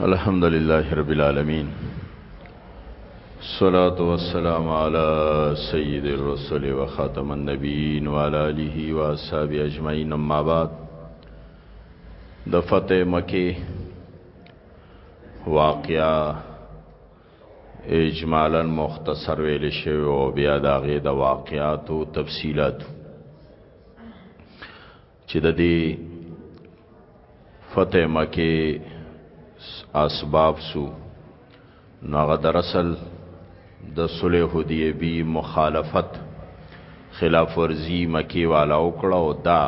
الحمد لله رب العالمين الصلاة والسلام على سيد الرسل وخاتم النبيين وعلى آله وأصحابه أجمعين أما بعد د فتح مکه واقعا اجمالا مختصر ویل شوی او بیا داغه د واقعاتو تفصيلاتو چې د دې فتح مکه اسباب سو ناغه دراصل د صلح حدیبی مخالفت خلاف ورزی مکی والا وکړه او دا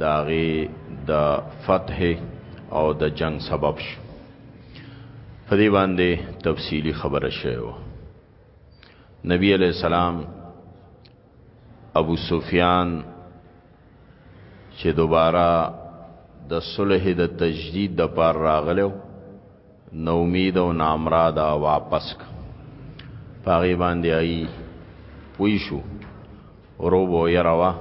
داغه د دا فتح او د جنگ سبب شو په دې باندې تفصیلی خبره شوه نبی علیہ السلام ابو سفیان چې دوباره د صلح د تجدید د پار راغلو نو امید او نامرا دا واپس ک پاغي باندې ای پوي شو ورو بو يروا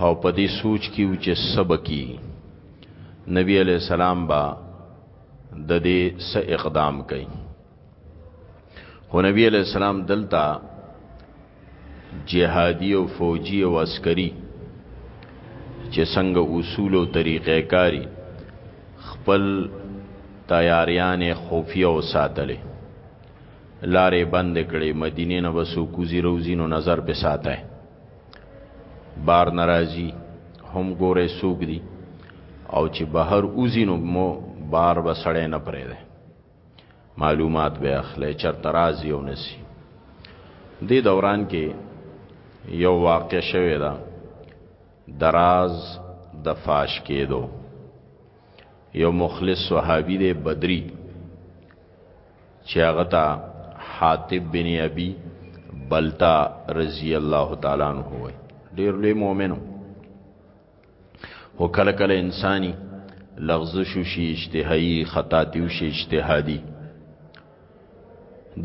او په دې سوچ کې و چې سبکی نبی علی السلام با د دې س اقدام کوي خو نبی علیہ السلام دلتا جهادي او فوجي او عسکري چې څنګه اصول او طریقې کاری خپل تیاریان خفیه او ساتلې لارې بند کړې مدینه نه وسو کوزي روزي نو نظر په ساته بار ناراضي هم ګوره سوق دي او چې بهر اوزینو مو بار وسړې نه پرې ده معلومات به اخلي چرته راځي او نسی دې دوران کې یو واقع شوه دا دراز د فاش کېدو یو مخلص صحابي دی بدري چې هغه ته حاتب بن ابي بلتا رضی الله تعالی عنہ وای ډیر لوی مؤمنو هو کله کله انساني لغزش شي اجتهایی خطا تیو شي اجتهادي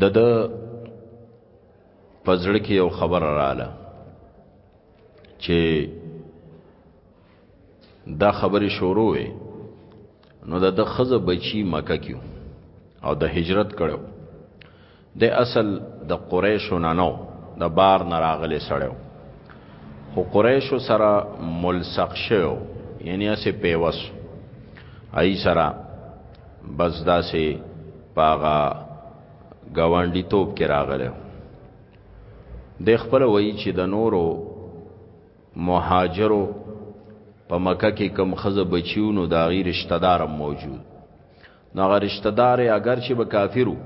د د پزړه کې یو خبر رااله چې دا خبره شروع وي نو د خزه بچی مکه کیو او د هجرت کړو د اصل د قریشو نه نو د بار نه راغلی سړیو خو قریشو سره ملصق شو یعنی اسه پیوس ای سره بس داسې پاغا گاونډی توپ کې راغلی د خپل وای چې د نورو مهاجرو په مکه کې کم خزه بچیو نو دا غیر رشتہ دار موجود نو غیر رشتہ دار اگر چې به کافرو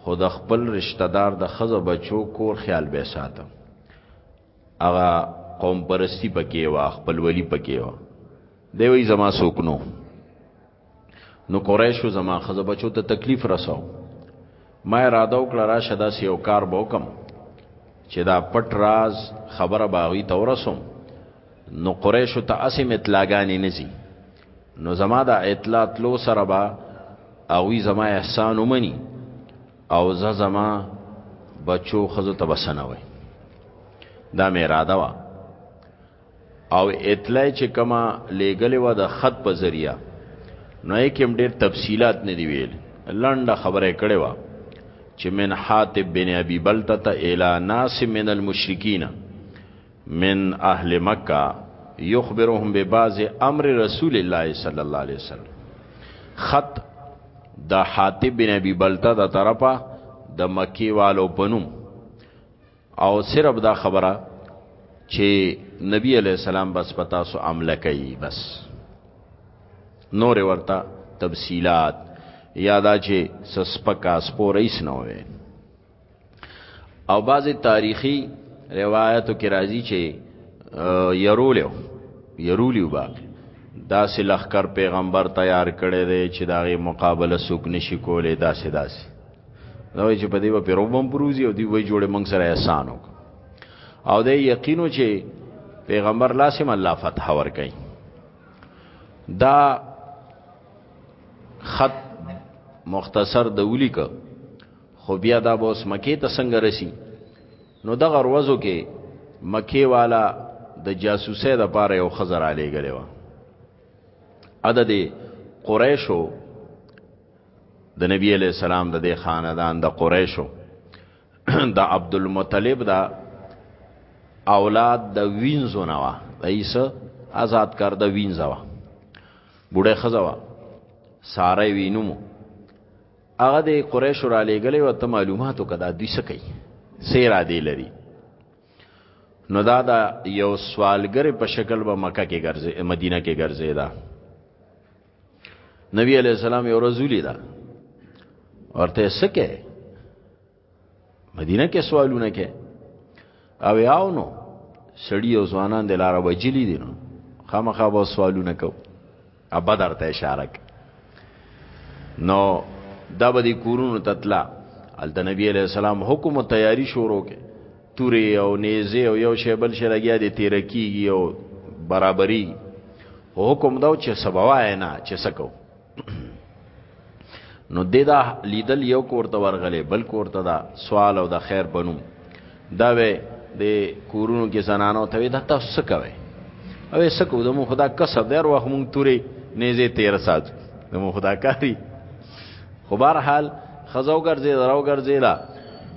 خو د خپل رشتہ دار د خزه بچو کور خیال به ساته اغه قوم پرستی پکې وا خپل ولی پکې وا دی وی زما سوکنو نو قریشو زما خزه بچو ته تکلیف رساو ما اراده وکړه راشه دا سیو کار به وکم چې دا پټ راز خبره باغی ته ورسوم نو قریشو ته اسې متلاګانی نزي نو زما دا اطلاع تلو سره با اوی زما احسان ومني او زه زما بچو خزه ته بسنوي دا مې اراده وه او اطلاع چې کما لېګلې و د خط په ذریعہ نو یې کوم ډېر تفصيلات نه دی ویل لنډه خبره کړې و چې من حاتب بن ابي بلته الى ناس من المشرکین من اهل مکه یخبرهم ببعض امر رسول الله صلی الله علیه وسلم خط د حاتب بن ابي بلته د طرفه د مکی والو پنوم او صرف دا خبره چې نبی علی السلام بس پتا سو عمل کوي بس نور ورته تفصيلات یادا چې سسپکا سپوریس نه وي او بعضی تاریخی روایتو کې راځي چې يرولیو يرولیو باقي دا سه لخر پیغمبر تیار کړي دي چې داغه مقابله سوک نشي کولای دا سه داسي دا وی چې په دې و پیروبم پروزي او دی وی جوړه مونږ سره احسان وک او دې یقینو چې پیغمبر لاسم الله فتح ور کوي دا خط مختصر د ولیک خو بیا دا به اوس مکه ته څنګه رسی نو دغه ورځو کې مکه والا د جاسوسۍ د پاره یو خزر علی غلې و عدد قریشو د نبی علیہ السلام د دې خاندان د قریشو د عبدالمطلب دا اولاد د وینځو نه وه د عیسی آزاد کار د وینځه وه بوډۍ ښځه وه ساره یې وي نوم هغه د قریشو را لېږلی وه ته معلومات وکړه دا دوی څه کوي څه ارادې لري نو دا د یو سوالګر په شکل به مکه کې ګرځي مدینه کې ګرځي دا نبی علیہ السلام یو رسولی دا ورته سکه مدینه کې سوالونه کې او یاو نو سړی او ځوانان د لار وجلی دي نو خامخا به سوالونه کو ا بدر ته اشاره نو دا به د کورونو تطلا ال د نبی علیہ السلام حکم او تیاری شروع کې تورې او نیزه او یو شی بل شی لګیا دی تیر کیږي او برابرۍ حکم دا چې سبوای نه چې سکو نو د دا لیدل یو کوړه ورغلې بل کوړه دا سوال او د خیر بنو دا وې د کورونو کې زنانو ته دا تاسو څه کوي او څه کو د مو خدا کسب در وخت مونږ تورې نیزه تیر سات د مو خدا کاری خو بهر حال خزو ګرځي دراو ګرځي لا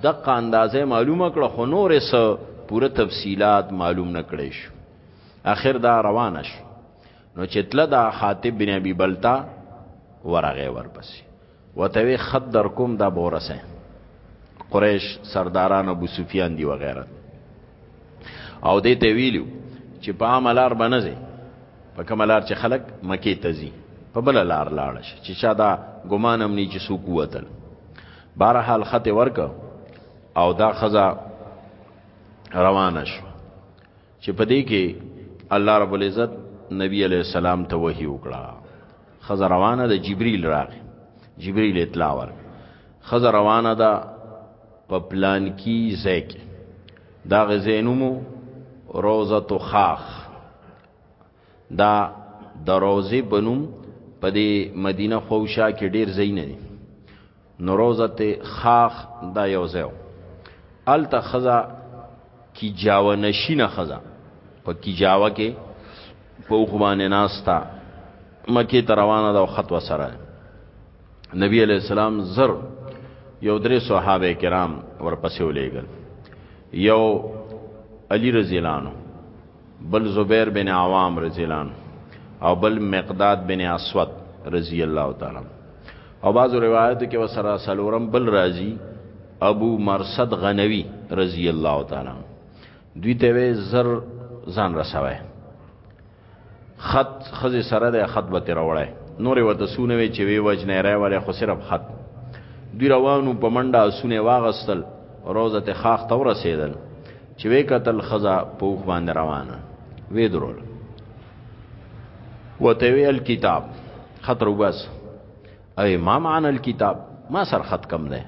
د قاندازه معلومه کړه خو نور سه پوره تفصيلات معلوم نکړې شو اخر دا روانه شو نو چې تل دا خاطب بن ابي بلتا ورغه ورپسې وتوي خط در کوم دا بورسه قریش سرداران ابو سفیان دی وغیرہ او دې ته ویلو چې په عام لار باندې ځي په کوم لار چې خلک مکه ته ځي په بل لار لاړ شي چې چا دا ګمان هم نه چې سو قوتل بهرحال خط ورک او دا خزا روانه شو چې په دې کې الله رب العزت نبی علیہ السلام ته وحی وکړه خزا روانه د جبرئیل راغی جبرئیل اطلاع ور خزا روانه ده په پلان کی ځای کې دا غزینومو روزه تو خاخ دا د روزه بنوم په دې مدینه خوشا کې ډیر ځای نه دي نو روزه ته خاخ دا یو ځای ال ته خزا کی جاو نشینه خزا په کی جاو کې په خوبانه ناستا مکه تروانه دا خط وسره نبی علیہ السلام زر یو درې صحابه کرام ورپسې ولېګل یو علی رضی الله عنه بل زبیر بن عوام رضی الله عنه او بل مقداد بن اسود رضی الله تعالی او بعضو روایتو کې وسره سلورم بل راضی ابو مرصد غنوی رضی الله تعالی دوی ته زر ځان رسوي خط خزه سره د خط به تیر وړای نور وته سونه وی چې وی وجه نه راي ولا خو صرف خط دی روانو په منډه سونه واغستل روزه ته خاخ تور رسیدل چې وی قتل خزا پوخ باندې روانه وی درول وته وی الكتاب خطر وبس اي ما معنى الكتاب ما سر خط کم ده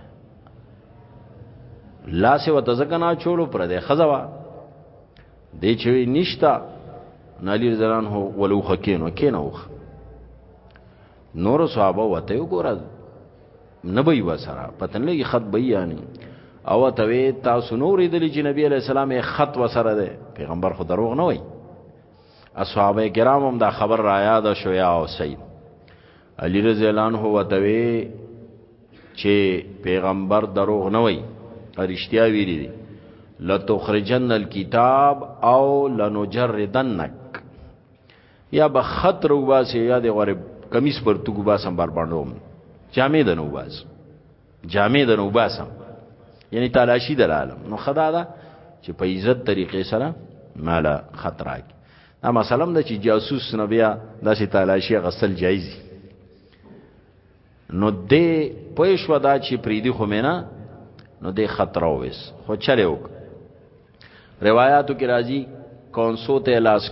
لا سه وتزکنا چولو پر ده خزوا دی چې وی نشتا نالی رضی الله عنه ولوخه کینو کینوخ نور صحابه وته وګوره نبی وسره پتن لګي خط بیانی او ته تاسو نور دلی چې نبی علی السلام خط وسره ده پیغمبر خو دروغ نه وای اصحاب کرام هم دا خبر را یاد شو یا او سید علی رضی الله عنه وتوی چې پیغمبر دروغ نه وای رښتیا ویلي دي لتخرجن الكتاب او لنجردنک یا به خط روباسي یا د غره کمیس پر توګو باسم بر باندوم جامې د نو باز جامع د نو باسم یعنی تلاشی د عالم نو خدا دا چې په عزت طریقې سره مال خطر راک دا مثلا د چې جاسوس نه بیا داسې تلاشی غسل جایز نو دې پوه شو دا چې پریدي خو مینه نو دې خطر وېس خو چلے وک روایتو کې راځي کونسو ته لاس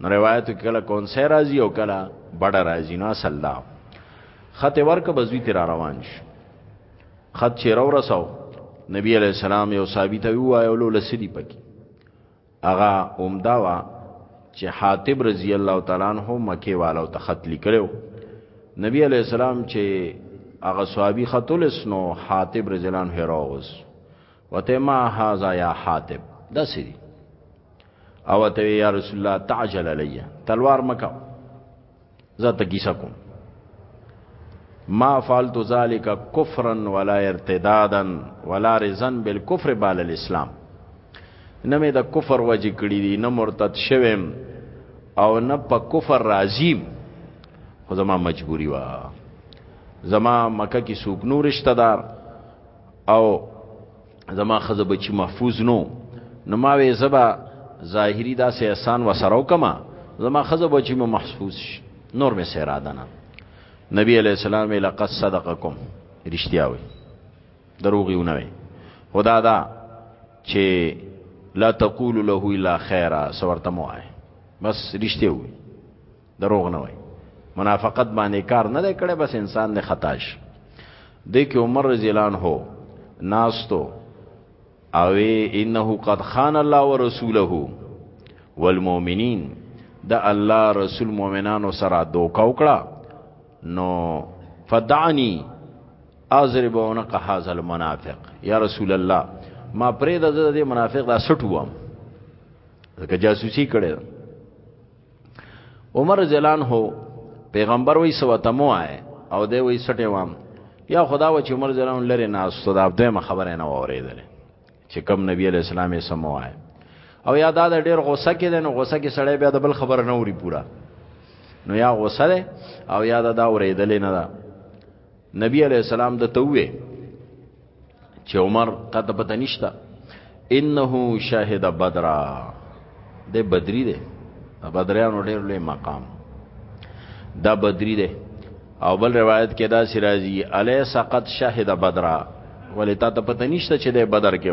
نو روایت کله کون سه راځي او کله بڑا راځي نو اصل دا خط ورک بزوی تیر روان شي خط چیر ورساو نبی علیہ السلام یو صحابي ته وایو لو لسدی پکې اغا اومدا وا چې حاتب رضی الله تعالی عنہ مکه والو ته خط لیکلو نبی علیہ السلام چې هغه صحابي خط ولسنو حاتب رضی الله عنه راوځ وته ما هاذا یا حاتب دا سری او ته یا رسول الله تعجل علی تلوار مکا زه ته کیسه کوم ما فعلت ذلك كفرا ولا ارتدادا ولا رزا بالكفر بال الاسلام نه مې د کفر وجه کړی دي نه مرتد شوم او نه په کفر راضیم خو زما مجبوری وا زما مکه کې سوک نور رشتہ دار او زما خزه بچی محفوظ نو نو ما وې زبا ظاهری دا سه احسان وسرو کما زما خزه بچی مو محفوظ شي نور مې سره اراده نه نبی علیہ السلام لقد صدقکم رښتیا وي دروغیونه وي خدا دا چې لا تقول له الا خیرا سورته مو آئے بس رښتیا وي دروغ نه وای منافقت باندې کار نه دی کړی بس انسان نه خطاش د کې عمر رضی الله عنه ناستو او انه قد خان الله ورسوله والمؤمنین د الله رسول مؤمنانو سره دوکا وکړه نو فدعنی اضرب عنق هذا المنافق یا رسول الله ما پرې د دې منافق دا سټوم ځکه جاسوسي کړي عمر جلان هو پیغمبر وی سو تمو آئے او دی وی سټه وام یا خدا و چې عمر جلان لره ناس تو دا دویمه خبره نه اوریدل چې کم نبی علی السلام یې سمو آئے او یا دا ډیر غوسه کې دین غوسه کې سړی بیا د بل خبره نه اوري پورا نو یا غوسه ده او یا دا اوریدل نه ده نبی علی السلام د توې چې عمر قد بدنشتا انه شاهد بدر د بدری ده بدریانو ډېر لوی مقام دا بدری ده او بل روایت کې دا سرازی علی سقط شاهد بدر ولې تا ته پته نشته چې د بدر کې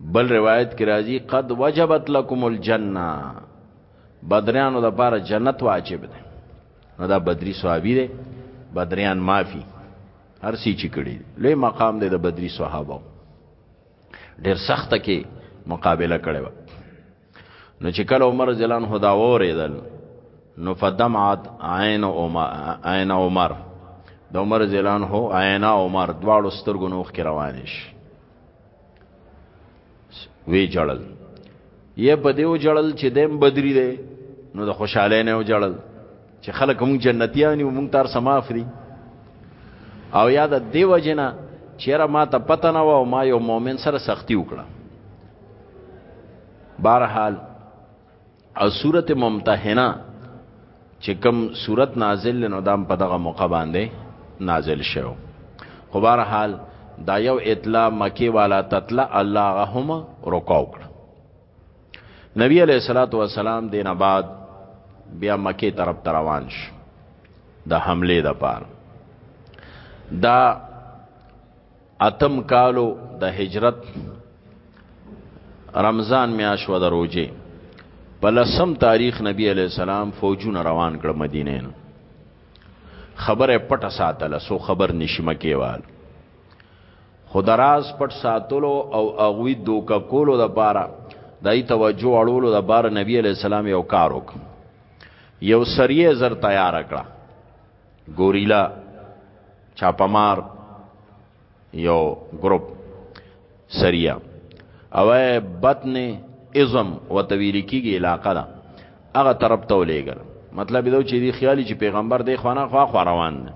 بل روایت کې راځي قد وجبت لكم الجنه بدریانو د پاره جنت واجب ده نو دا بدری صحابي ده بدریان معافي هر سی چې کړي لوی مقام دی د بدری صحابه ډیر سخت کې مقابله کړي و نو چې کله عمر جلان خدا وریدل نو فدمعت عین عمر عین عمر د عمر جلان هو عین عمر دواړو سترګو نوخ کې روانش وی جړل یې په دیو جړل چې دیم بدری دی نو د خوشاله نه و جړل چې خلک هم جنتیان یو مونږ تر سماف دي او یا د دیو جنا چیرې ما ته پته نه و او ما یو مؤمن سره سختی وکړه بهرحال او سورت ممتحنه چې کوم سورت نازل نو دام په دغه موقع باندې نازل شو خو بهر حال دا یو اطلاع مکی والا تطلع الله غهم رکاو کړ نبی علیہ الصلوۃ والسلام دین بعد بیا مکی طرف روان شو د حمله د پاره دا اتم کالو د هجرت رمضان میاش و د روجه په لسم تاریخ نبی علی السلام فوجونه روان کړ مدینه نه خبره پټه ساتله سو خبر نشي مکیوال خدراز پټ ساتلو او اغوی دوکا کولو د پاره دای توجه اړولو د بار نبی علی السلام یو کار وک یو سریه زر تیار کړه ګوریلا چاپمار یو ګروپ سریا او بطن ازم وتویل کیږي علاقه ده هغه طرف ته ولېګل مطلب دا چې دی خیالي چې پیغمبر دی خوانه خوا خو روان دی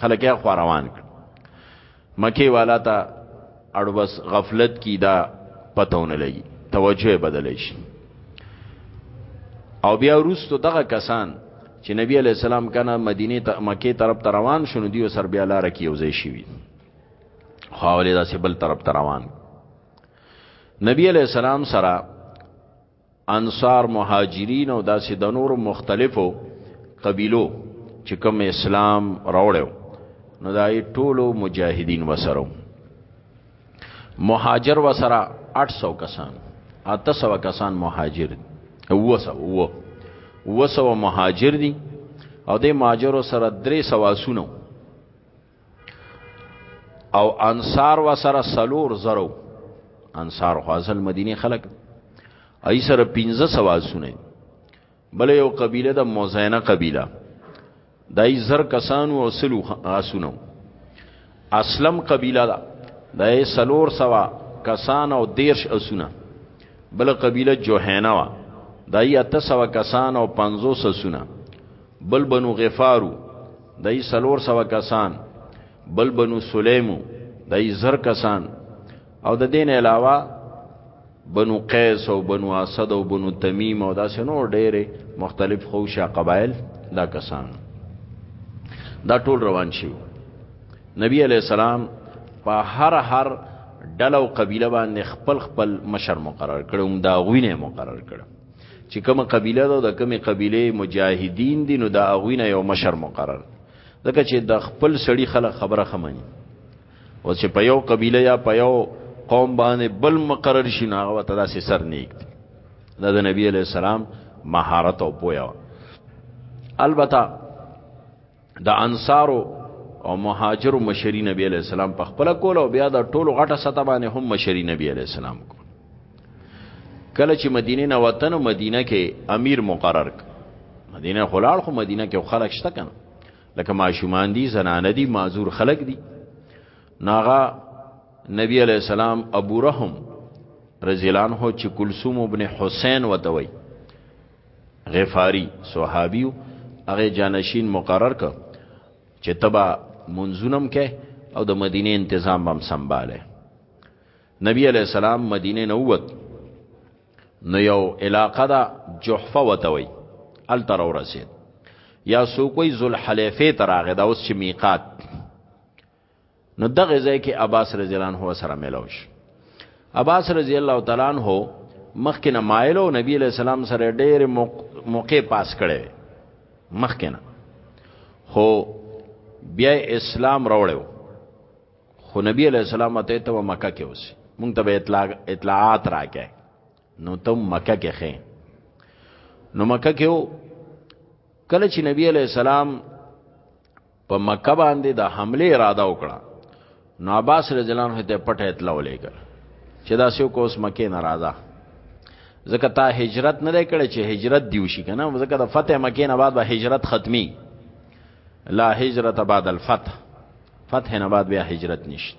خلک یې خو روان کړ مکی والا تا اړو بس غفلت کی دا پتهونه لګي توجه بدلې شي او بیا وروسته دغه کسان چې نبی علی السلام کنه مدینه ته مکه طرف ته روان شونه دیو سر بیا لار کې یو ځای شي خاولې داسې بل طرف ته روان نبی علی السلام سره انصار مهاجرین او داسې د نورو مختلفو قبیلو چې کوم اسلام راوړو نو دای ټولو مجاهدین وسرو مهاجر وسره 800 کسان 800 کسان مهاجر وسو وو وسو مهاجر دي او د مهاجرو سره 300 واسونو او انصار و سره سلور زرو انصار خو اصل مدینه خلق ای سره 1500 واسونه بل یو قبیله د مزینه قبیله دای زر کسانو او سلو اسونو اسلم قبیله دا دای سلور سوا کسان او دیرش اسونه بل قبیله جوهینا وا دای اته سوا کسان او 500 اسونه بل بنو غفارو دای سلور سوا کسان بل بنو سلیمو دای زر کسان او د دین علاوه بنو قیس او بنو اسد او بنو تمیم او داسې نور ډېر مختلف خوشا قبایل دا کسان دا ټول روان شي نبی علی السلام په هر هر ډله او قبیله باندې خپل خپل مشر مقرر کړو دا غوینه مقرر کړو چې کومه قبیله ده د کومه قبیله مجاهدین دي نو دا اغوینه یو مشر مقرر ځکه چې د خپل سړی خلک خبره خمني او چې په یو قبیله یا په یو قوم باندې بل مقرر شي نو هغه ته داسې سر نیک دی دا د نبی علی السلام مهارت او پویا البته د انصارو او مهاجرو مشری نبی علیہ السلام په خپل کول او بیا د ټولو غټه سطح باندې هم مشری نبی علیہ السلام کو کله چې مدینه نه وطن مدینه کې امیر مقرر ک مدینه خلال خو مدینه کې خلک شته کنه لکه ماشومان دي زنانه دي معذور خلک دي ناغا نبی علیہ السلام ابو رحم رضی الله عنه چې کلثوم ابن حسین وتوي غفاری صحابی وو هغه جانشین مقرر کړ چې تبا منځونه هم کوي او د مدینه انتظام به هم سمباله نبی علی السلام مدینه نه ووت نو یو علاقه دا جحفه وتوي ال تر ورسید یا سو کوئی ذل حلیفه تر هغه دا اوس چې میقات نو دغه ځای کې عباس رضی الله عنه سره ملاو شو عباس رضی الله تعالی عنہ مخکنه مایلو نبی علیہ السلام سره ډېر موقع پاس کړي مخکنه خو بیا اسلام راوړو خو نبی علیہ السلام ته ته مکه کې اوس مونږ ته اطلاع اطلاعات راکې نو ته مکه کې خې نو مکه کې کله چې نبی علیہ السلام په مکه باندې د حمله اراده وکړه نو عباس رضی الله عنه ته پټه اطلاع ولېګل چې دا سیو کوس مکه ناراضه ځکه تا هجرت نه کړې چې هجرت دیو شي کنه ځکه د فتح مکه نه بعد به هجرت ختمي لا هجرت بعد الفتح فتح نه بعد بیا هجرت نشته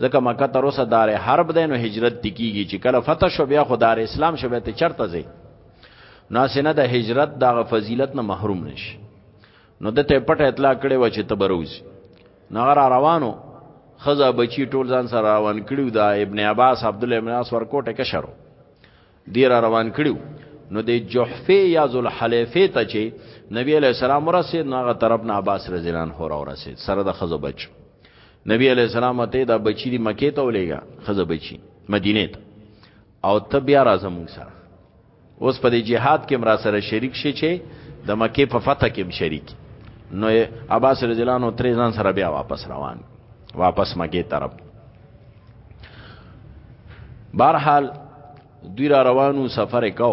ځکه مکه تر اوسه دار حرب دی نو هجرت تکیږي چې کله فتح شو بیا خو دار اسلام شو بیا ته چرته ځي ناسنه د هجرت دغه فضیلت نه محروم نشي نو دته پټه اطلاع کړې و چې تبروز نغر روانو خزا بچی ټول ځان سره روان کړیو دا ابن عباس عبد الله ابن عباس ورکوټه کشرو دی را روان کړیو نو د جحفه یا ذل حلیفه ته چې نبی علی السلام ورسید نو هغه طرف نه عباس رضی الله عنه را ورسید سره د خزو بچ نبی علی السلام ته دا بچی دی مکه ته ولېګا خزو بچی مدینه ته او ته بیا راځم سره اوس په دې جهاد کې مرا سره شریک شي چې د مکه په فتح کې شریک نو عباس رضی الله عنه ترې ځان سره بیا واپس روان واپس مکه طرف بهرحال دوی را روانو سفر کو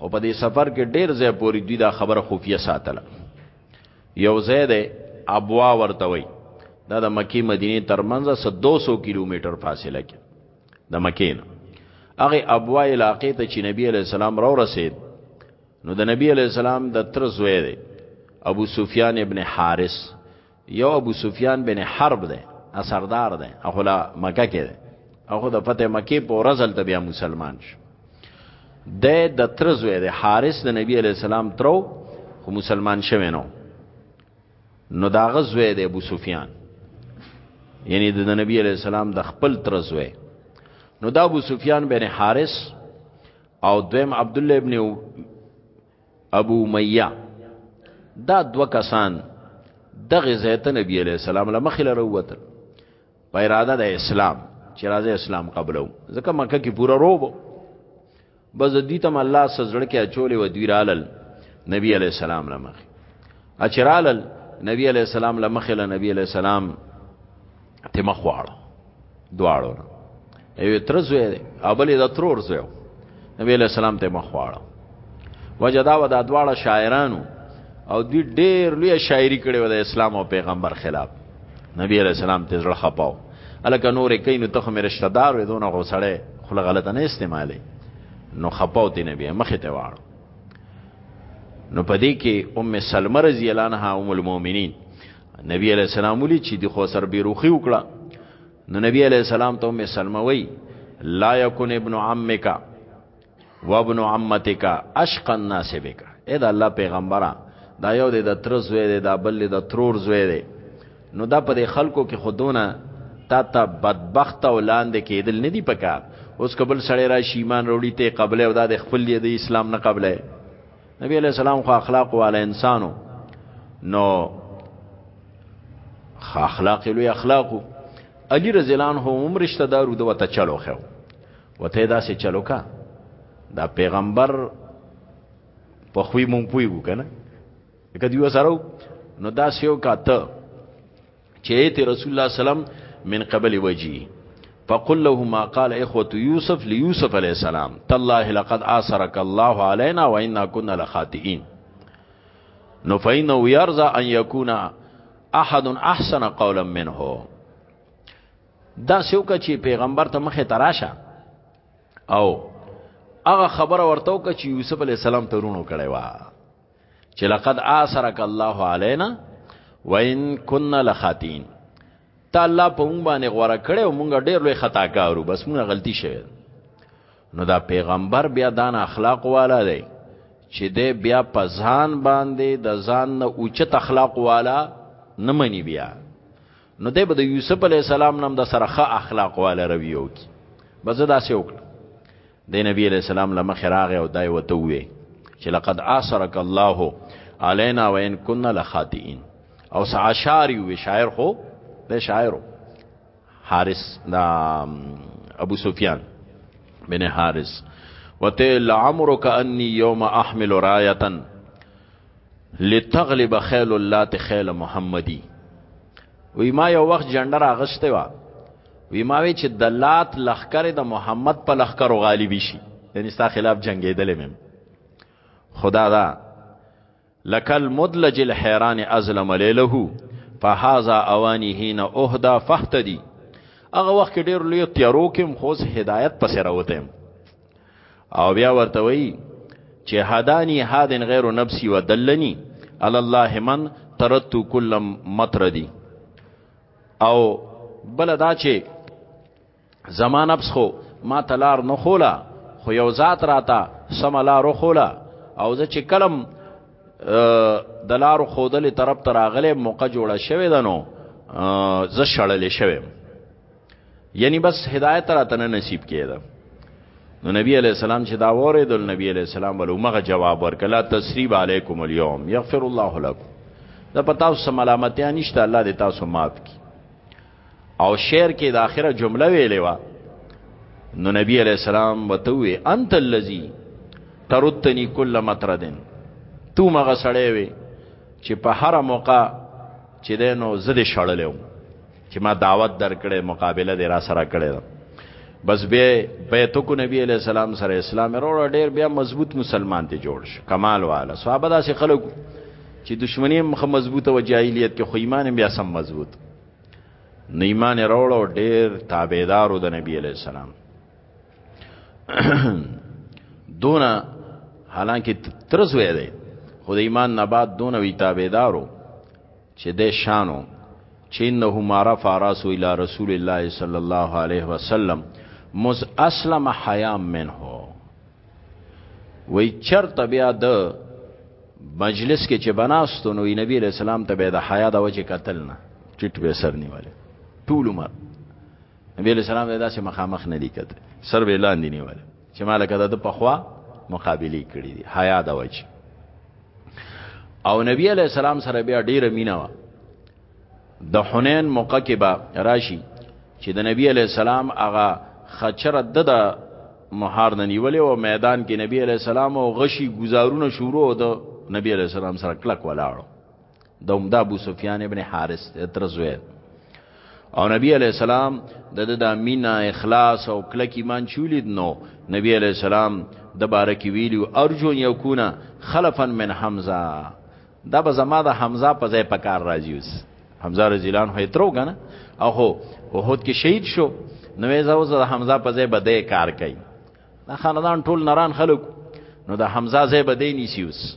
او په دې سفر کې ډېر ځای پوری دوی دا خبره خفیه ساتله یو ځای دی ابوا ورته وای دا د مکی مدینه ترمنځ 200 کیلومتر فاصله کې د مکین هغه ابوا علاقې ته چې نبی علی السلام را رسید نو د نبی علی السلام د تر زوی دی ابو سفیان ابن حارث یو ابو سفیان بن حرب دی سردار دی هغه لا مکه کې دی هغه د فتح مکه په ورځ ته بیا مسلمان شو د د تر زوی دی حارث د نبی علی السلام ترو خو مسلمان شوی نو نو دا غزوه د ابو سفیان یعنی د نبی علی السلام د خپل تر زوی نو دا ابو سفیان بن حارث او دویم عبد الله ابن ابو میه دا دو کسان دغه زیت نبی علی السلام لمخ لره وته په اراده د اسلام چې راځي اسلام قبلو ځکه مکه کې پورا روبو بس دوی تم الله سزړه کې اچولې و دوی رالل نبی علی السلام لمخ اچرالل نبی علی السلام لمخ له نبی علی السلام ته مخواړ دواړو ایو تر زوی دی ابلې د ترور زوی نبی علی السلام ته مخواړ وجدا و د دواړه شاعرانو او دوی ډېر لوی شاعری کړي و د اسلام او پیغمبر خلاف نبی علی السلام ته زړه خپاو الکه نور کین نو ته خو مې رشتہ دار وې دونه غو سړی خله غلطه نه استعمالي نو خپاو دې نبی مخه ته واړو نو پدې کې ام سلمہ رضی الله عنها ام المؤمنین نبی علیہ السلام ولي چې د خو سر بیروخي وکړه نو نبی علیہ السلام ته ام سلمہ وای لا یکن ابن عمک و ابن عمتک اشقى الناس بك اې دا الله پیغمبره دا یو د تر زوی دی دا بل د ترور زوی دی نو دا په خلکو کې خودونه تا ته بدبخت او لاندې کېدل نه دی پکار اوس کبل سړی را شي ایمان وروړي ته قبله او د خپل دی د اسلام نه قبله نبی علیہ السلام خو اخلاق والا انسانو نو اخلاق لوی اخلاقو علی رضی الله عنه عمر رشتہ دارو د وته چلو خو وته دا سه چلو کا دا پیغمبر په خوې مونږ پوي وکنه کدی وسره نو دا سیو کا ته چې ته رسول الله سلام من قبل وجی فقل له ما قال اخوه يوسف ليوسف عليه السلام تالله لقد اثرك الله علينا وانا كنا لخاطئين نو فإنه يرضى أن يكون أحد أحسن قولا منه دا سوکه چې پیغمبر ته مخه تراشه او هغه خبره ورته وکړه چې یوسف علی السلام ته رونو کړي وا چې لقد آثرك الله علينا وان كنا لخاتين تا الله په مونږ باندې غوړه کړي او مونږ ډېر لوی خطا کارو بس مونږه غلطي شوه نو دا پیغمبر بیا دان اخلاق والا دی چې دی بیا په ځان باندې د ځان نه اوچت اخلاق والا نه مني بیا نو دی به د یوسف علی السلام نام د سره ښه اخلاق والا رویو کی بزه داسې وکړه د نبی علی السلام لمخ راغه او دای وته وې چې لقد اثرک الله علینا وان كنا لخاطئین او سعشاری وی شاعر خو د شاعرو حارس دا ابو سفیان بن حارس وته لعمرک انی یوم احمل رایتن لتغلب خیل الله ته خیل محمدی وی ما یو وخت جنډه راغسته وا وی ما وی چې د لات لخر د محمد په لخر غالب شي یعنی ستا خلاف جنگیدل مم خدا دا لکل مدلج الحیران ازلم لیله فهذا اوانی هین اهدا فهتدی هغه وخت ډیر لوی تیارو کې مخوس هدایت پسې راوته او بیا ورته وی چې هدانی هادن غیر نفسی ودلنی علی الله من ترتو کل مطردی او بل دا چې زمان ابس خو ما تلار نه خولا خو یو ذات راته سم لار خولا او زه چې کلم د لار خودلې طرف ته راغله موقع جوړه شوې ده نو زه شړلې شوم یعنی بس هدایت را تنه نصیب کېده نو نبی علیہ السلام چې دا وره د نبی علیہ السلام ولومغه جواب ورکلا تسریب علیکم اليوم یغفر الله لكم دا پتا اوس ملامتیا نشته الله دې تاسو معاف کی او شعر کې د اخره جمله ویلې و نو نبی علیہ السلام وتوي انت الذی ترتنی کل مطردن تو مغه سړی وي چې په هر موقع چې دینو زده شړلې چې ما دعوت درکړې مقابله دې را سره کړې ده بس بیا بیتو کو نبی علیہ السلام سره اسلام وروړ ډیر بیا مضبوط مسلمان ته جوړ شو کمال والا صحابه داسې خلک چې دشمنی مخه مضبوطه و جاهلیت کې خو ایمان بیا سم مضبوط نو ایمان وروړ ډیر تابعدارو د نبی علیہ السلام دونه حالانکه ترز وې ده خو د ایمان نه بعد دونه وی تابعدارو چې د شانو چې انه ما رفع راسه الى رسول الله صلی الله علیه وسلم مز اسلم حیا منه وی چرته بیا د مجلس کې چې بناستو نو نبی رسول سلام ته به د حیا د وجه قتل نه چټ به سر نیواله ټول عمر نبی رسول سلام دا چې مخامخ نه لیکت سر به لاندې نیواله چې مالک د پخوا مقابله کړې دي حیا د وجه او نبی علی السلام سره بیا ډیره مینا و د حنین موقع کې با راشي چې د نبی علی السلام هغه خچره د مهار نه نیولې او میدان کې نبی علی السلام او غشي گزارونه شروع د نبی علی السلام سره کلک ولاړو د عمده ابو سفیان ابن حارث تر زوی او نبی علی السلام د د مینا اخلاص او کلک ایمان چولید نو نبی علی السلام د بارکی ویلو ارجو یکونا خلفا من حمزه دا به زما د حمزه په ځای پکار راځي اوس حمزه رضی الله عنه ترو غنه او هو وحود کې شهید شو نو یې زو زه حمزه په ځای بده کار کوي دا خاندان ټول نران خلک نو د حمزه ځای بده نیسیوس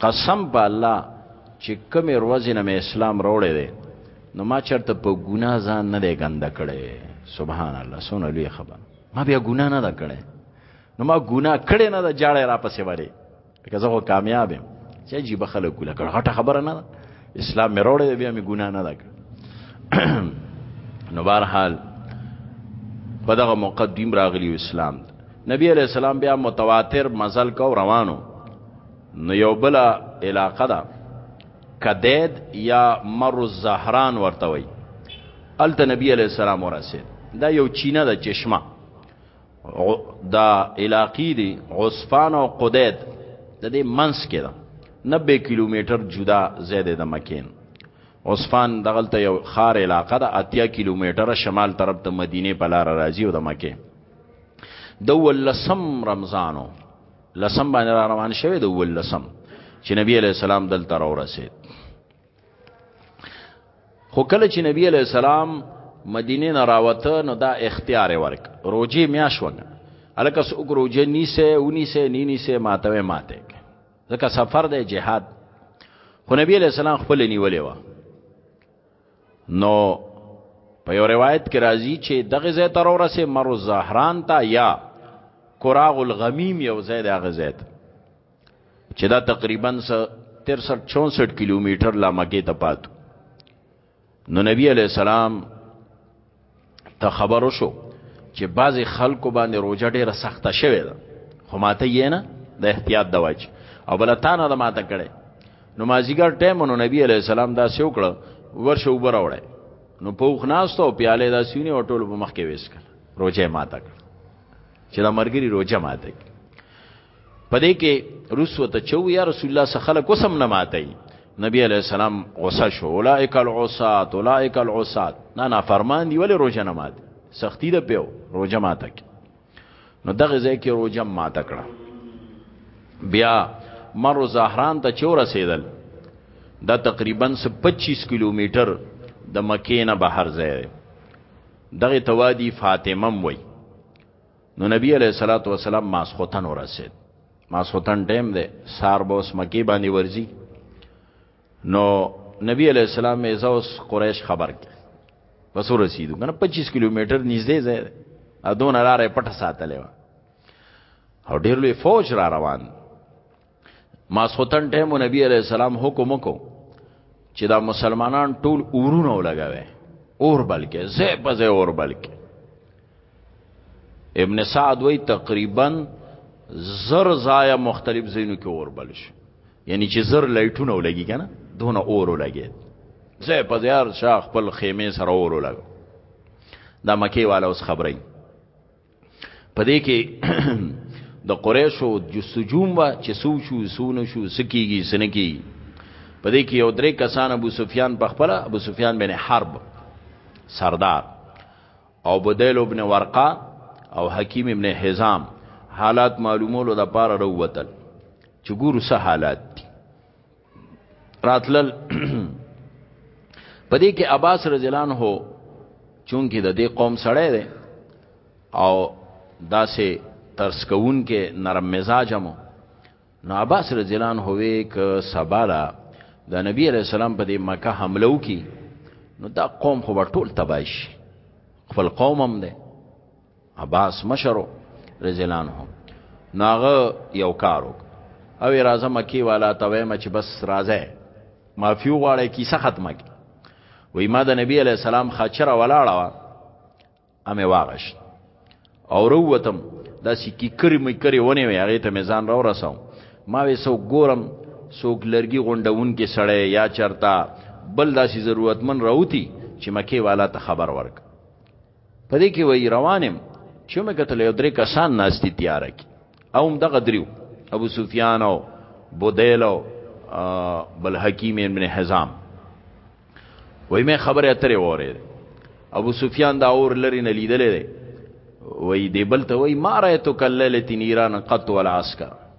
قسم په الله چې کومې ورځې نه مې اسلام راوړی دی نو ما چرته په ګناه ځان نه دی ګنده کړی سبحان الله څونه لوی خبر ما بیا ګناه نه ده کړی نو ما ګناه کړی نه ده جاړی را پسې وری لکه زه خو کامیاب یم چې جی به خلک کوله کړه غټه خبره نه ده اسلام مې راوړی بیا مې ګناه نه ده کړ نو بهر حال په دغه مقدم راغلی اسلام نبی علیہ السلام بیا متواتر مزل کو روانو نو یو بل علاقه ده کدید یا مر الزهران ورته وي الته نبی علی السلام ورسید دا یو چینه ده چشمه دا علاقی دی عصفان او قدید د دې منس کې ده 90 کیلومتر جدا زیاده د مکین عصفان دغلته یو خار علاقه ده اتیا کیلومتر شمال طرف ته مدینه په لار راځي او د مکه د ولسم رمضانو لسم باندې را روان شوه د اول لسم چې نبی علی السلام دلته را ورسید خو کله چې نبی علی السلام مدینه نه راوته نو دا اختیار ورک روجي میاش وګ الکه سو روجي نیسه ونی سه نی نیسه ماته ماته ځکه سفر د جهاد خو نبی علی السلام خپل نیولې و نو په یو روایت کې راځي چې دغه ځای تر ورسه مرو زهران تا یا کراغ الغمیم یو ځای دغه ځای چې دا تقریبا 63 64 کیلومتر لا مکه ته پاتو نو نبی علی السلام ته خبرو شو چې بعضی خلکو باندې روزه ډیره سخته شوې ده خو ماته یې نه د احتیاط د وجه او بل تا نه د ماته کړي نو مازیګر ټایم نو نبی علی السلام دا سیو کړ ورشه وبره وړه نو پوخ ناستو پیاله دا سیونی او ټول په مخ کې وېس کړ روزه ماته کړ چې دا مرګري روزه ماته کړ پدې کې رسو ته چو یا رسول الله صلی خلق وسم نه ماتي نبی علیہ السلام غصه شو اولائک العصات اولائک العصات نه نه فرمان دی ولې روزه نه مات سختی ده پیو روزه ماته کی نو دغه ځای کې روزه ماته کړه بیا مرو زهران ته چور رسیدل دا تقریبا 25 کیلومتر د مکې نه بهر ځای دغه توادی فاطمه وای نو نبی علیہ الصلوۃ والسلام ماسختن ورسید ماسختن ټیم دی سار بوس مکی باندې ورزی نو نبی علیہ السلام یې زوس قریش خبر کړ بس ورسیدو کنه 25 کیلومتر نږدې ځای دی ادون لارې پټه ساتلې و او ډیر لوی فوج را روان ماسختن ټیمو نبی علیہ السلام حکم وکړو چې دا مسلمانان ټول اورونه ولګوي اور بلکې زه په زه اور بلکې ابن سعد وی تقریبا زر زایا مختلف زینو کې اور بل شو یعنی چې زر لایټونه ولګي کنه دونه اور ولګي زه په زیار شاخ خپل خیمه سره اور ولګو دا مکی والا اوس خبرې په دې کې د قریشو جستجوم وا چې سو شو سو نه شو سکیږي سنکی په دې کې یو درې کسان ابو سفیان په خپل ابو سفیان بن حرب سردار او بدیل ابن ورقه او حکیم ابن حزام حالات معلومولو د پاره وروتل چې ګورو څه حالات دي راتلل پدې کې عباس رضی الله عنه چونکی د دې قوم سړی دی او داسې ترس کوون کې نرم مزاج مو نو عباس رضی الله عنه وی ک سبالا د نبی علیہ السلام په دې مکه حمله وکي نو دا قوم خو ټول تباش خپل قوم هم دی عباس مشرو رضی الله عنه ناغه یو کارو او راځه مکی والا ته وایم چې بس راځه معافي وغواړی کیسه ختمه کی وای ما د نبی علی السلام خاچره ولاړه وا امه واغش او وروتم دا سکی کری مې کری ونه وی هغه ته میزان را ورساو ما وې سو ګورم سوک لرګي غونډون کې سړی یا چرتا بل داسې ضرورتمن راوتی چې مکی والا ته خبر ورک په دې کې وای روانم چې مې کتل یو درې کسان ناشتي تیار کی او هم دغه دریو ابو سفیان او بودیل او بل حکیم ابن حزام وای مې خبره اترې وره ابو سفیان دا اور لري نه لیدلې وای دی بل ته وای ما رايتو کللت نیران قط والعسكر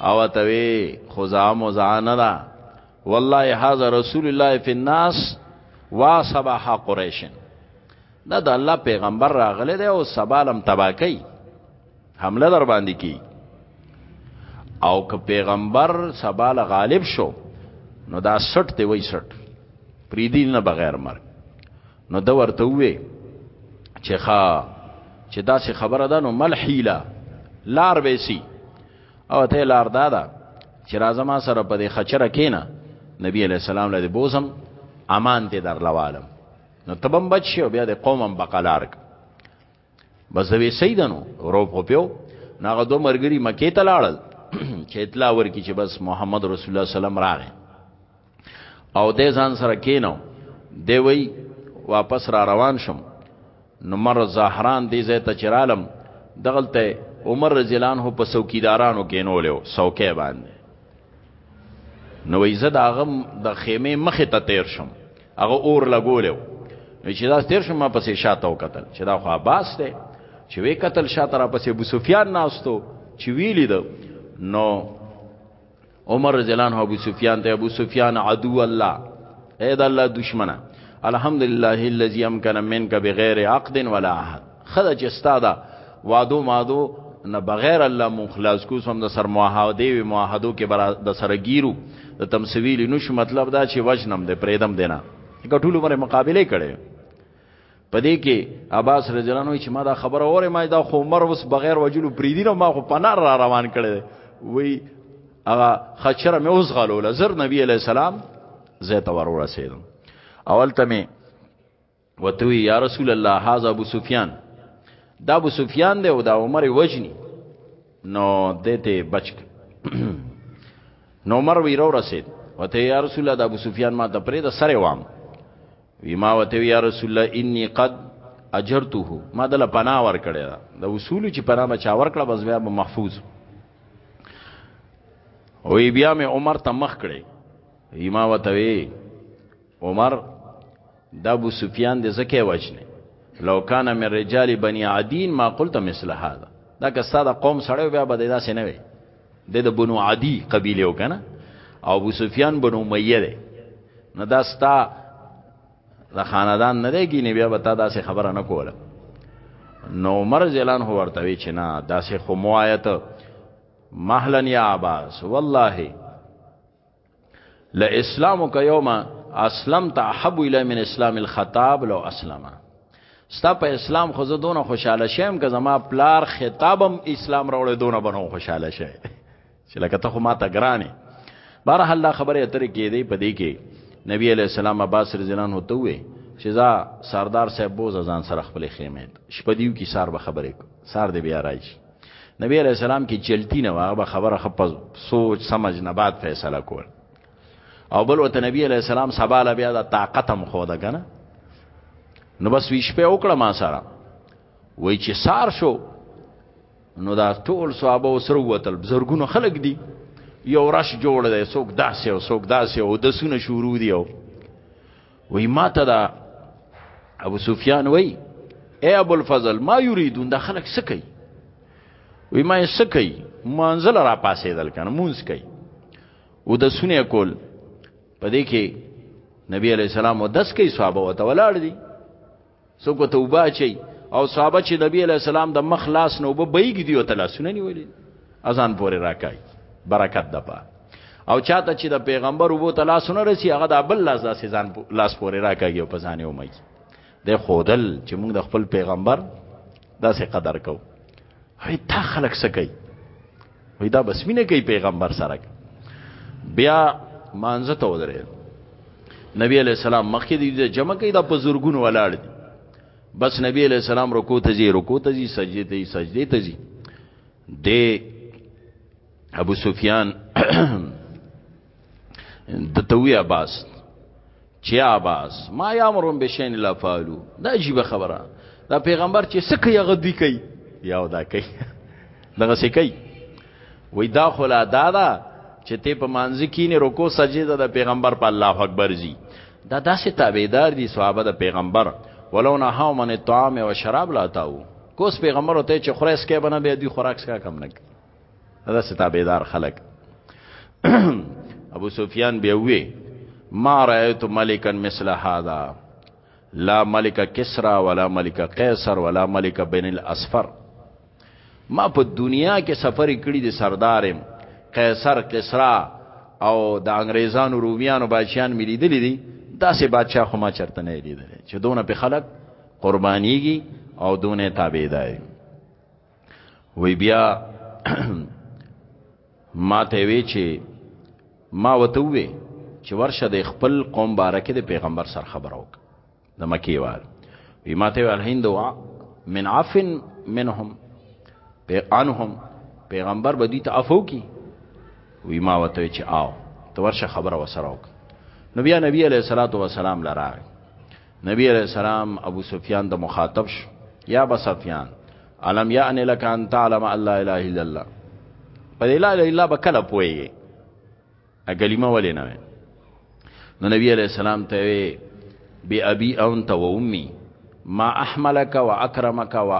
او ته وی خدا مزانه دا والله هاذا رسول الله فی الناس وا صباح قریش دا د الله پیغمبر راغله دی او سبالم تباکی حمله در باندې کی او که پیغمبر سبال غالب شو نو دا سټ دی وای سټ پریدی نه بغیر مرګ نو دا ورته وې چې ښا چې دا څه خبره ده نو مل حیله لار وېسی او ته لار دادا چې راځه ما سره په دې خچره کینا نبی علی السلام له بوزم امان دې در لوالم نو تبم بچ شو بیا د قومم بقلار بس دوی سیدنو روب خو پیو ناغه دو مرګری مکې ته لاړل چې اطلاع ورکی چې بس محمد رسول الله سلام راغی او د ځان سره کینو دی وی واپس را روان شم نو مر زهران دی زه ته چرالم دغلته عمر رضی الله عنه په څوکیدارانو کې نو له څوکې باندې نو ایزه دا غم د خیمه مخه ته تیر شم هغه اور لګولیو نو چې دا تیر شم ما پسې شاته وکتل چې دا خو عباس دی چې وې قتل شاته را پسې ابو سفیان ناستو چې ویلی ده نو عمر رضی الله عنه ابو سفیان ته ابو سفیان عدو الله اې دا الله دشمنه الحمدلله الذي امكن منك بغیر عقد ولا عهد خدای چې ستاده وادو مادو نه بغیر الله مون خلاص کو سم د سر معاهده وی معاهدو کې برا د سرګیرو د تمسویل نش مطلب دا چې وجنم د پریدم دینا ګټول مر مقابله کړي پدې کې عباس رضی الله عنه چې ما دا خبره اوره ما دا خو عمر وس بغیر وجلو پریدین او ما خو پنار را روان کړي وی هغه خچره مې اوس غلول زر نبی علی السلام زه ته ور ورسېدم اول ته مې وتوی یا رسول الله هاذا ابو سفیان دا ابو سفیان دی او دا عمر وجنی نو دته بچ نو عمر ویرو رسید وته یا رسول الله د ابو سفیان ما ته پرې د سره وام وی ما وته یا رسول الله انی قد اجرته ما دل پناه ور کړی دا د اصول چې پناه بچا ور کړه بس بیا محفوظ وی بیا مې عمر ته مخ کړی وی ما وته وی عمر دا ابو سفیان دې زکه وجنه لو کان من رجال بنی عدین ما قلت مثل هذا دا که ساده قوم سره بیا به دا سینه وي د د بنو عدی قبیله وکنه او ابو سفیان بنو امیه ده نه دا ستا د خاندان نه دی کینه بیا به تا داسې خبره نه کوله نو عمر زلان هو ورته وی چې نه داسې خو موایت محلن یا عباس والله ل اسلام کا یوم اسلم ته احب الی من اسلام الخطاب لو اسلم ستا په اسلام خو زه دونه خوشاله شم که زما پلار خطابم اسلام راوړې دونه بنو خوشاله شې چې لکه ته خو ماته ګرانې بهر حال دا خبره اترې کې دی په دې کې نبی علی السلام عباس رضی الله عنه ته وې چې دا سردار صاحب بوز ځان سره خپل خیمه شپدیو کې سار به خبرې سار دې بیا راځي نبی علیہ السلام کې جلتی نه واغ به خبره خپ سوچ سمجھ نه بعد فیصله کول او بل وته نبی علیہ السلام سباله بیا د طاقت هم خو ده کنه نو بس ویش په وکړه ما سره وای چې سار شو نو دا ټول صحابه وسره وتل زرګونو خلق دي یو رش جوړ دی څوک داسې او څوک داسې او د سونه شروع دی او وی ما ته دا ابو سفیان وی اے ابو الفضل ما یریدون دا خلق سکی وی ما سکی منزل را پاسې دل کنه مونږ کوي او د سونه کول پدې کې نبی علی السلام او دس کې صحابه وته ولاړ دي څوک توبه چي او صحابه چې نبی علی السلام د مخ لاس نو به بیګ دی او تلاسونه نیولې اذان پورې راکای برکت دپا او چاته چې د پیغمبر وو تلاسونه رسی هغه د بل لاس داسې ځان لاس پورې راکای او پزانې ومای د خودل چې موږ د خپل پیغمبر داسې قدر کو هی تا خلق سکی وای دا بس مینه کوي پیغمبر سره بیا مانزه ته ودرې نبی علی السلام مخکې دې جمع کړي دا په زورګون ولاړ دي بس نبی علی السلام رکوع ته ځي رکوع ته ځي سجده ته ځي سجده ته ځي د ابو سفیان د توی عباس چی عباس ما یامرون بشین لا فعلو دا عجیب خبره دا پیغمبر چې سکه یغه دوی کوي یاو دا کوي دغه سکی وای دا خلا دا دا چې ته په مانځ کې نه رکو سجده د پیغمبر په الله اکبر زی دا داسې تابعدار دي صحابه د پیغمبر ولو نه هاو من طعام او شراب لاتاو کوس پیغمبر ته چې خورس کې بنه به دی خوراک څخه کم نه دا ستابیدار خلق ابو سفیان بیا وی ما رأیت ملکا مثل هذا لا ملک کسرا ولا ملک قیصر ولا ملک بن الاسفر ما په دنیا کې سفر کړی د سردارم قیصر کسرا او د انګریزانو رومیانو بادشاہان مې لیدلې دي داسې بادشاہ خو ما چرته نه لیدل چې دونه په خلک قربانيږي او دونه تابعداري وی بیا ما ته وی چې ما وته وی چې ورشه د خپل قوم بارکه د پیغمبر سره خبرو وک د مکی وال وی ما ته وی الهند وا من عفن منهم پیغانهم پیغمبر بدی ته عفو کی وی ما وته چې آو ته ورشه خبره وسره وک نو بیا نبی علیہ الصلوۃ والسلام لراغ نبی علیہ السلام ابو سفیان د مخاطب شو یا ابو سفیان علم یان لک ان تعلم الله الا الا الله په لا اله الا بکله پويږي اګلیمه ولې نه نو نبی علیہ السلام ته وی بی ابي انت و امي ما احملک و اکرمک و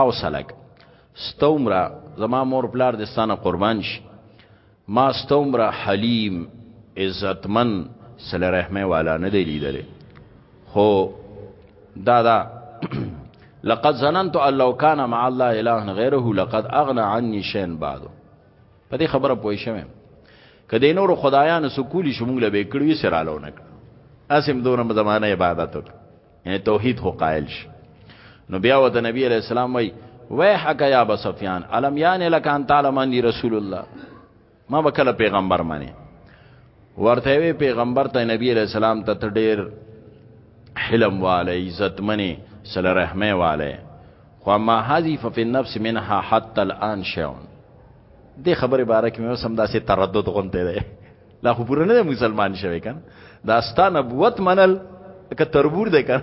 اوصلک ستومرا زما مور پلار دستانه قربان شي ما ستومره حلیم، عزتمند، صله رحمۍ والا نه دی لیدلی. خو دا دا لقد ظننت ان لو کان مع الله اله غیره لقد اغنى عني شيئا بعد په دې خبره پوه شوم کله نور خدایانو سکولی شو موږ له به کړوي سره لونه اسیم دونه زمانه عبادت وکړه یعنی توحید خو قائل شي نو بیا و د نبی علی السلام وای ویحک یا ابو سفیان علم یعنی لک ان تعالی من دی رسول الله ما وکله پیغمبر معنی ورته وی پیغمبر ته نبی علی السلام ته ډیر حلم والے عزت منی صلی رحمه والے خو ما هذه ففي النفس منها حتى الان شيء دې خبره بارک مې وسم داسې تردد غونته ده لا خو پوره نه مسلمان شوی کان دا ستا نبوت منل که تربور دی کان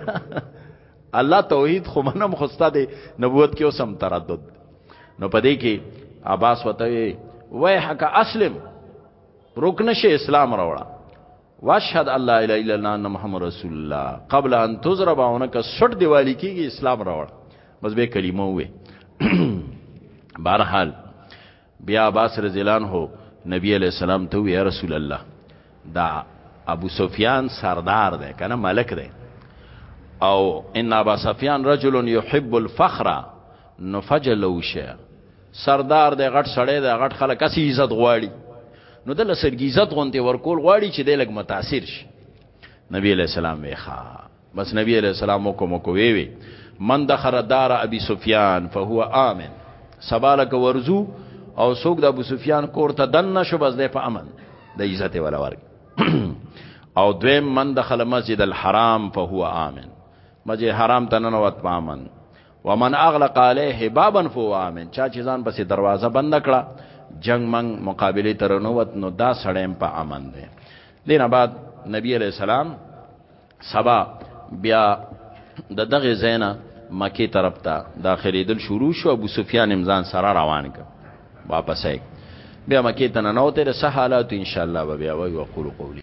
الله توحید خو منم خو ستا دی نبوت کې اوسم تردد نو پدې کې عباس وته وای حق اسلم رکن شي اسلام راوړه واشهد الله الا الا الله ان محمد رسول الله قبل ان تضرب عنك سټ دیوالی کیږي اسلام راوړ بس به کلمه وې بهرحال بیا عباس رضی الله عنه نبی علیہ السلام ته وی رسول الله دا ابو سفیان سردار ده کنه ملک ده او ان ابا سفیان رجل يحب الفخر نفجلو شه سردار د غټ سړی د غټ خلک اسی عزت غواړي نو د لسرګي عزت غونته ورکول غواړي چې د لګ متاثر شي نبی علیہ السلام ویخا بس نبی علیہ السلام کو مکو وی وی من دخل دار ابي سفيان فهو امن سبالک ورزو او سوق د ابو سفيان کور ته دن شو بس د په امن د عزت ولا ور او دویم من دخل مسجد الحرام فهو امن مسجد حرام ته نه وت پامن ومن اغلق عليه بابا فهو امن چا چې ځان بس دروازه بند کړه جنگ من مقابله تر نو وت نو دا سړیم په امن دی دینه بعد نبی علیہ السلام سبا بیا د دغه زینا مکی طرف ته داخليدل شروع شو ابو سفیان امزان سره روان ک واپس بیا مکی ته نه نوته له سه حالات ان شاء الله بیا وی وقول قولی